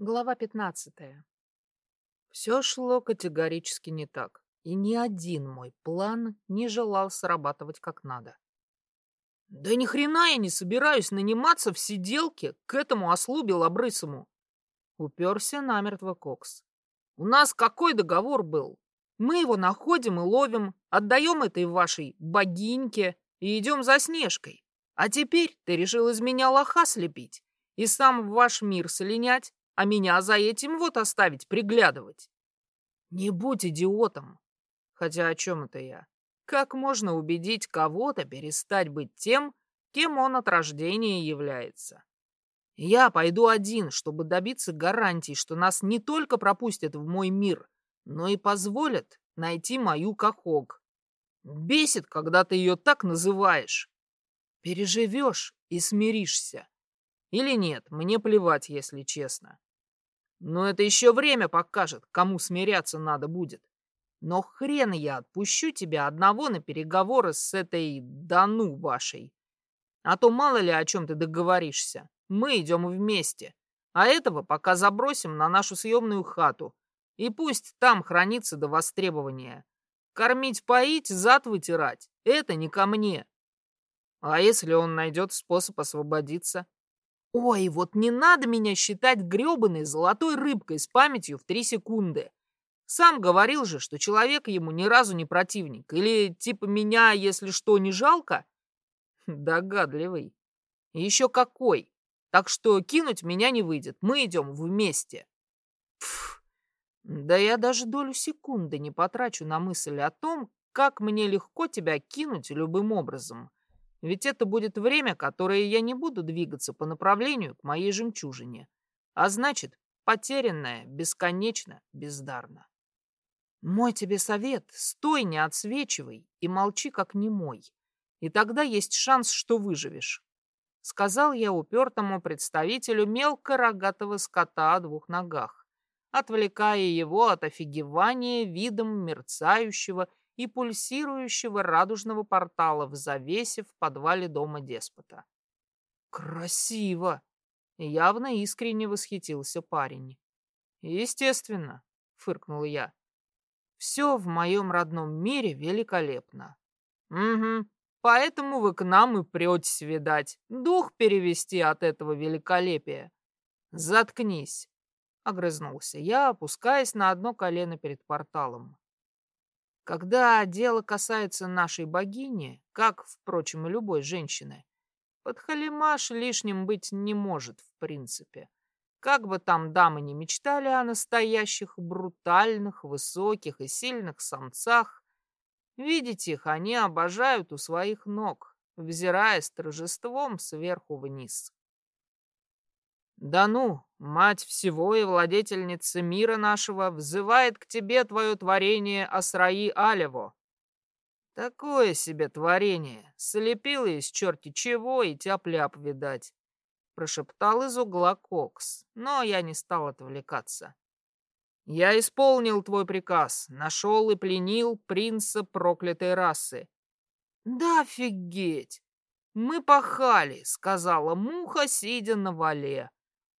Глава 15. Все шло категорически не так, и ни один мой план не желал срабатывать как надо. Да ни хрена я не собираюсь наниматься в сиделке к этому ослу белобрысому. Уперся намертво Кокс. У нас какой договор был? Мы его находим и ловим, отдаем этой вашей богиньке и идем за Снежкой. А теперь ты решил из меня лоха слепить и сам в ваш мир слинять, а меня за этим вот оставить приглядывать. Не будь идиотом. Хотя о чем это я? Как можно убедить кого-то перестать быть тем, кем он от рождения является? Я пойду один, чтобы добиться гарантий, что нас не только пропустят в мой мир, но и позволят найти мою Кахог. Бесит, когда ты ее так называешь. Переживешь и смиришься. Или нет, мне плевать, если честно. Но это еще время покажет, кому смиряться надо будет. Но хрен я отпущу тебя одного на переговоры с этой Дану вашей. А то мало ли о чем ты договоришься. Мы идем вместе. А этого пока забросим на нашу съемную хату. И пусть там хранится до востребования. Кормить, поить, зад вытирать — это не ко мне. А если он найдет способ освободиться? Ой, вот не надо меня считать гребаной золотой рыбкой с памятью в три секунды. Сам говорил же, что человек ему ни разу не противник. Или типа меня, если что, не жалко? Догадливый. Еще какой. Так что кинуть меня не выйдет. Мы идем вместе. Пф, да я даже долю секунды не потрачу на мысль о том, как мне легко тебя кинуть любым образом. Ведь это будет время, которое я не буду двигаться по направлению к моей жемчужине. А значит, потерянное бесконечно бездарно. Мой тебе совет — стой, не отсвечивай и молчи, как немой. И тогда есть шанс, что выживешь. Сказал я упертому представителю мелко-рогатого скота о двух ногах, отвлекая его от офигевания видом мерцающего и пульсирующего радужного портала в завесе в подвале дома деспота. «Красиво!» — явно искренне восхитился парень. «Естественно», — фыркнул я. «Все в моем родном мире великолепно». «Угу, поэтому вы к нам и претесь, видать, дух перевести от этого великолепия». «Заткнись», — огрызнулся я, опускаясь на одно колено перед порталом. Когда дело касается нашей богини, как, впрочем, и любой женщины, подхалимаш лишним быть не может в принципе. Как бы там дамы не мечтали о настоящих, брутальных, высоких и сильных самцах, видеть их они обожают у своих ног, взирая с торжеством сверху вниз. Да ну, мать всего и владетельница мира нашего, взывает к тебе твое творение Асраи Алево. Такое себе творение, слепила из черти чего и тяп-ляп, видать. Прошептал из угла Кокс, но я не стал отвлекаться. Я исполнил твой приказ, нашел и пленил принца проклятой расы. Да офигеть! Мы пахали, сказала муха, сидя на вале.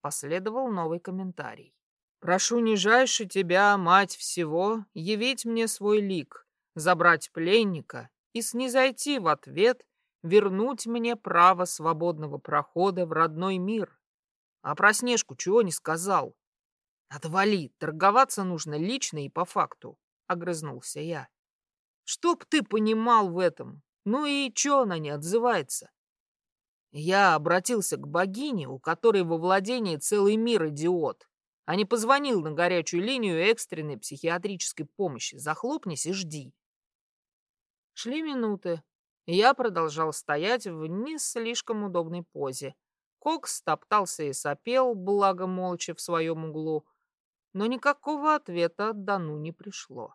Последовал новый комментарий. «Прошу нижайше тебя, мать всего, явить мне свой лик, забрать пленника и снизойти в ответ, вернуть мне право свободного прохода в родной мир. А про Снежку чего не сказал? Отвали, торговаться нужно лично и по факту», — огрызнулся я. «Чтоб ты понимал в этом, ну и чё она не отзывается?» Я обратился к богине, у которой во владении целый мир идиот, а не позвонил на горячую линию экстренной психиатрической помощи. Захлопнись и жди. Шли минуты, я продолжал стоять в не слишком удобной позе. Кокс топтался и сопел, благо молча в своем углу, но никакого ответа от Дану не пришло.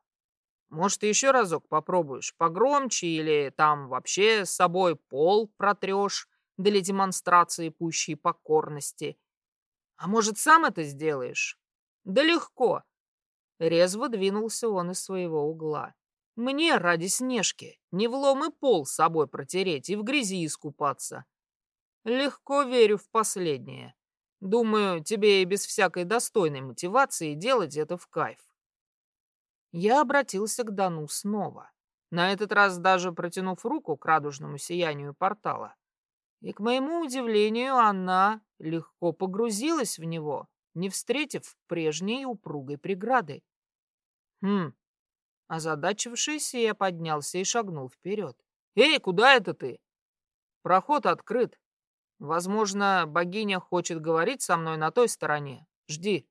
Может, еще разок попробуешь погромче или там вообще с собой пол протрешь? Для демонстрации пущей покорности. А может, сам это сделаешь? Да легко. Резво двинулся он из своего угла. Мне ради Снежки не влом и пол с собой протереть и в грязи искупаться. Легко верю в последнее. Думаю, тебе и без всякой достойной мотивации делать это в кайф. Я обратился к Дану снова, на этот раз даже протянув руку к радужному сиянию портала. И, к моему удивлению, она легко погрузилась в него, не встретив прежней упругой преграды. Хм, озадачившись, я поднялся и шагнул вперед. «Эй, куда это ты?» «Проход открыт. Возможно, богиня хочет говорить со мной на той стороне. Жди».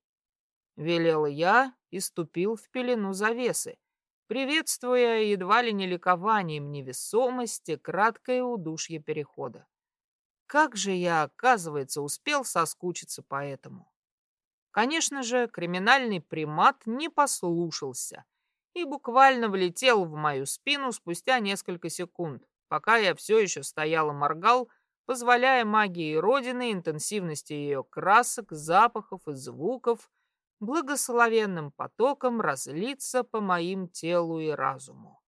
Велел я и ступил в пелену завесы, приветствуя едва ли не ликованием невесомости краткое удушье перехода. Как же я, оказывается, успел соскучиться по этому. Конечно же, криминальный примат не послушался и буквально влетел в мою спину спустя несколько секунд, пока я все еще стоял и моргал, позволяя магии Родины, интенсивности ее красок, запахов и звуков благословенным потоком разлиться по моим телу и разуму.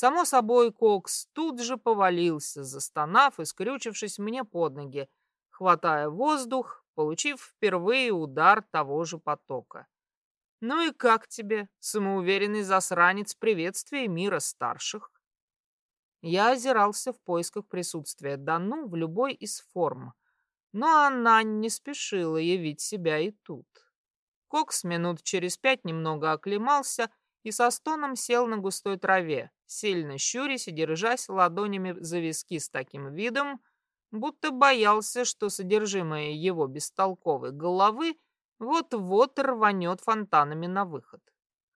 Само собой, Кокс тут же повалился, застонав и скрючившись мне под ноги, хватая воздух, получив впервые удар того же потока. «Ну и как тебе, самоуверенный засранец приветствия мира старших?» Я озирался в поисках присутствия Дану в любой из форм, но она не спешила явить себя и тут. Кокс минут через пять немного оклемался и со стоном сел на густой траве, сильно щурясь и держась ладонями за виски с таким видом, будто боялся, что содержимое его бестолковой головы вот-вот рванет фонтанами на выход.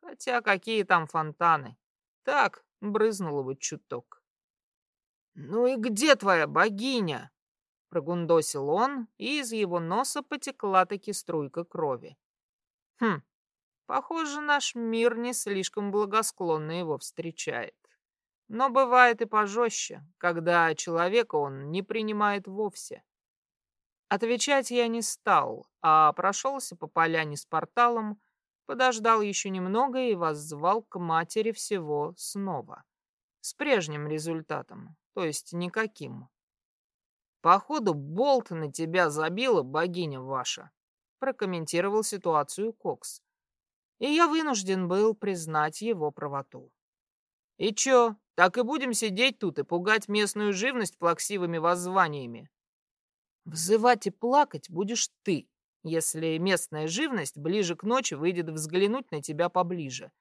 Хотя какие там фонтаны? Так, брызнуло вот чуток. «Ну и где твоя богиня?» Прогундосил он, и из его носа потекла таки струйка крови. «Хм, похоже, наш мир не слишком благосклонно его встречает. Но бывает и пожестче, когда человека он не принимает вовсе. Отвечать я не стал, а прошелся по поляне с порталом, подождал еще немного и воззвал к матери всего снова. С прежним результатом, то есть никаким. «Походу, болт на тебя забила богиня ваша», прокомментировал ситуацию Кокс. И я вынужден был признать его правоту. «И чё, так и будем сидеть тут и пугать местную живность плаксивыми воззваниями. Взывать и плакать будешь ты, если местная живность ближе к ночи выйдет взглянуть на тебя поближе.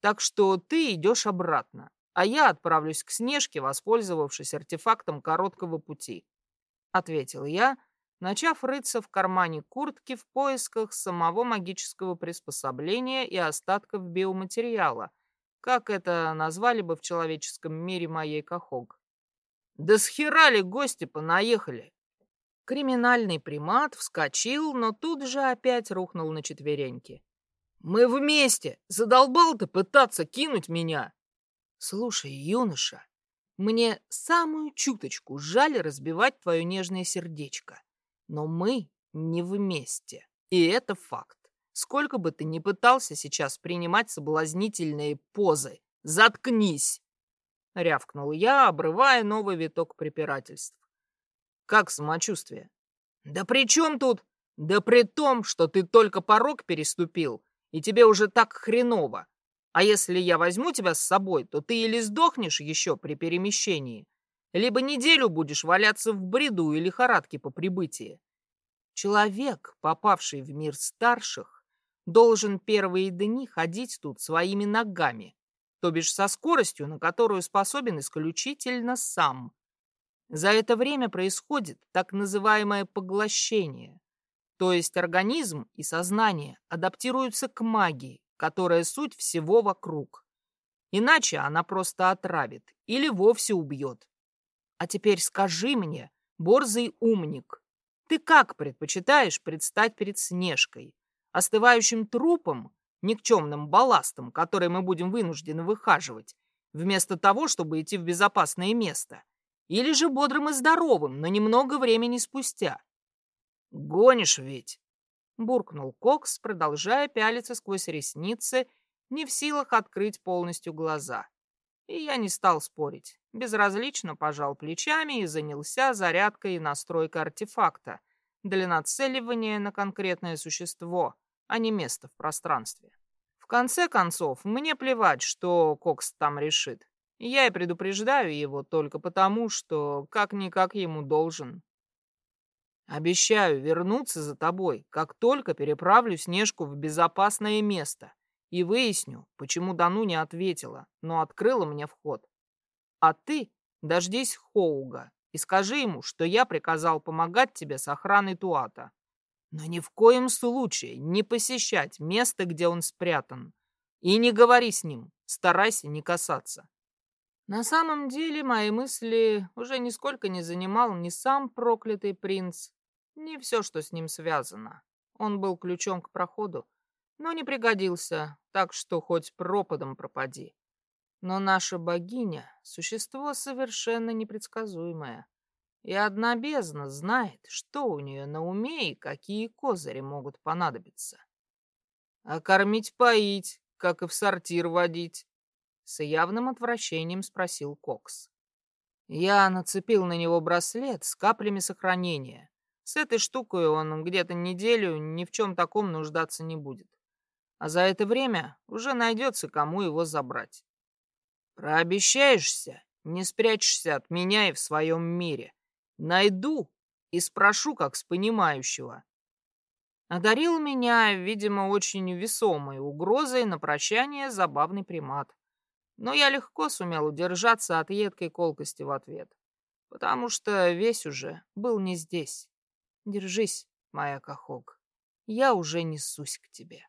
Так что ты идешь обратно, а я отправлюсь к Снежке, воспользовавшись артефактом короткого пути. Ответил я, начав рыться в кармане куртки в поисках самого магического приспособления и остатков биоматериала, как это назвали бы в человеческом мире моей Кахог? Да схера ли гости понаехали? Криминальный примат вскочил, но тут же опять рухнул на четвереньки. «Мы вместе! Задолбал ты пытаться кинуть меня!» «Слушай, юноша, мне самую чуточку жаль разбивать твое нежное сердечко, но мы не вместе, и это факт. Сколько бы ты ни пытался сейчас принимать соблазнительные позы, заткнись!» Рявкнул я, обрывая новый виток препирательств. «Как самочувствие?» «Да при чем тут? Да при том, что ты только порог переступил, и тебе уже так хреново. А если я возьму тебя с собой, то ты или сдохнешь еще при перемещении, либо неделю будешь валяться в бреду и лихорадке по прибытии. Человек, попавший в мир старших, должен первые дни ходить тут своими ногами, то бишь со скоростью, на которую способен исключительно сам. За это время происходит так называемое поглощение, то есть организм и сознание адаптируются к магии, которая суть всего вокруг. Иначе она просто отравит или вовсе убьет. А теперь скажи мне, борзый умник, ты как предпочитаешь предстать перед Снежкой? остывающим трупом, никчемным балластом, который мы будем вынуждены выхаживать, вместо того, чтобы идти в безопасное место, или же бодрым и здоровым, но немного времени спустя. «Гонишь ведь!» — буркнул Кокс, продолжая пялиться сквозь ресницы, не в силах открыть полностью глаза. И я не стал спорить. Безразлично пожал плечами и занялся зарядкой и настройкой артефакта, для нацеливания на конкретное существо, а не место в пространстве. В конце концов, мне плевать, что Кокс там решит. Я и предупреждаю его только потому, что как-никак ему должен. Обещаю вернуться за тобой, как только переправлю Снежку в безопасное место и выясню, почему Дану не ответила, но открыла мне вход. А ты дождись Хоуга и скажи ему, что я приказал помогать тебе с охраной Туата. Но ни в коем случае не посещать место, где он спрятан. И не говори с ним, старайся не касаться. На самом деле мои мысли уже нисколько не занимал ни сам проклятый принц, ни все, что с ним связано. Он был ключом к проходу, но не пригодился, так что хоть пропадом пропади. Но наша богиня — существо совершенно непредсказуемое. И одна бездна знает, что у нее на уме и какие козыри могут понадобиться. А кормить-поить, как и в сортир водить? С явным отвращением спросил Кокс. Я нацепил на него браслет с каплями сохранения. С этой штукой он где-то неделю ни в чем таком нуждаться не будет. А за это время уже найдется, кому его забрать. Прообещаешься, не спрячешься от меня и в своем мире. Найду и спрошу, как с понимающего. Одарил меня, видимо, очень весомой угрозой на прощание забавный примат. Но я легко сумел удержаться от едкой колкости в ответ, потому что весь уже был не здесь. Держись, моя Кахок, я уже несусь к тебе.